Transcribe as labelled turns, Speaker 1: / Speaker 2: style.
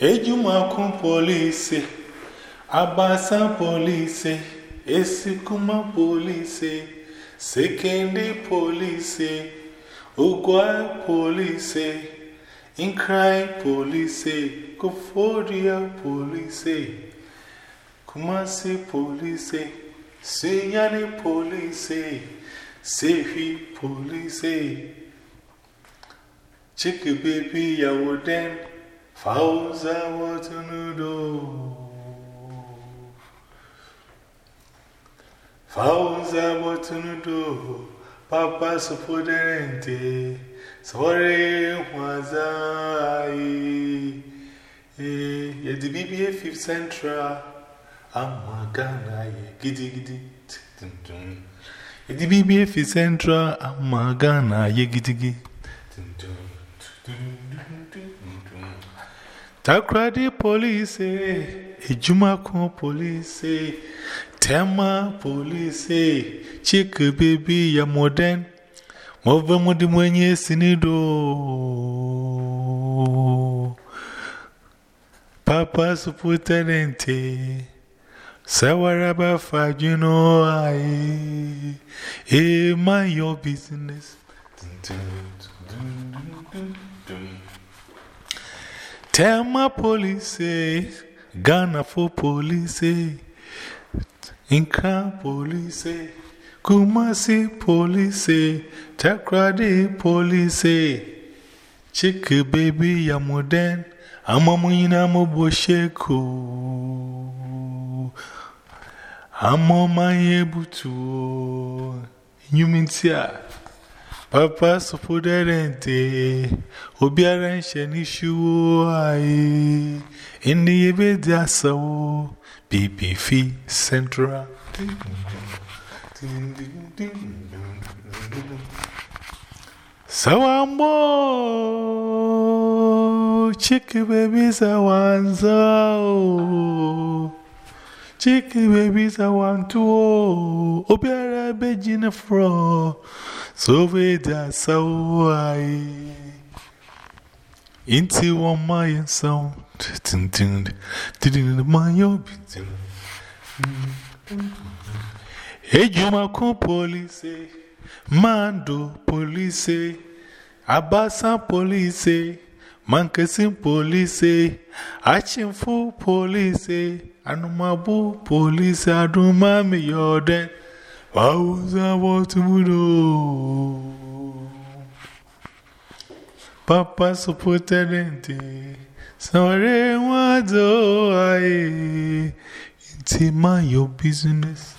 Speaker 1: Ejumakun police, Abasa police, Esikuma police, Sekondi police, Ugwa police, Inkrai police, Kofodia police, Kumasi police, Sunyani police, Sefi police, Chicky baby, Yawoden, Fauza watunudo Fauza watunudo Papa supudente Sore mwazai Yedi BBA 5th Central. Amagana ye gidi. Gidi Yedi BBA 5th Central. Amagana ye gidi. Gidi Takradi police, Ejumakun police, Tema police, Chick baby, ya modern, Mova mudi mwenye sinido. Papa supputenente, Sawaraba fajino ai, eh, mind your business. Tema police, Ghana for police, Inca police, Kumasi police, Takradi police, Chick baby yamoden, Amamina mobosheko. Amo my butu, Yumintia. Papa suppoderente, Obiara shenishu ai, Indi yebedi asawo, BBF Central. Sawambo, chicky Chicken babies, I want to. Oh, Obiara Beijing fro. So we that's how I. Into one my sound. Tin tin. Didn't mind your beating. Ejumako police. Mando police. Abasa police. Mankasin police. Achinful police. Anumabu police adumami yode. Wauza watumudo. Papa supported ente. Sore wado aye. It's my your business.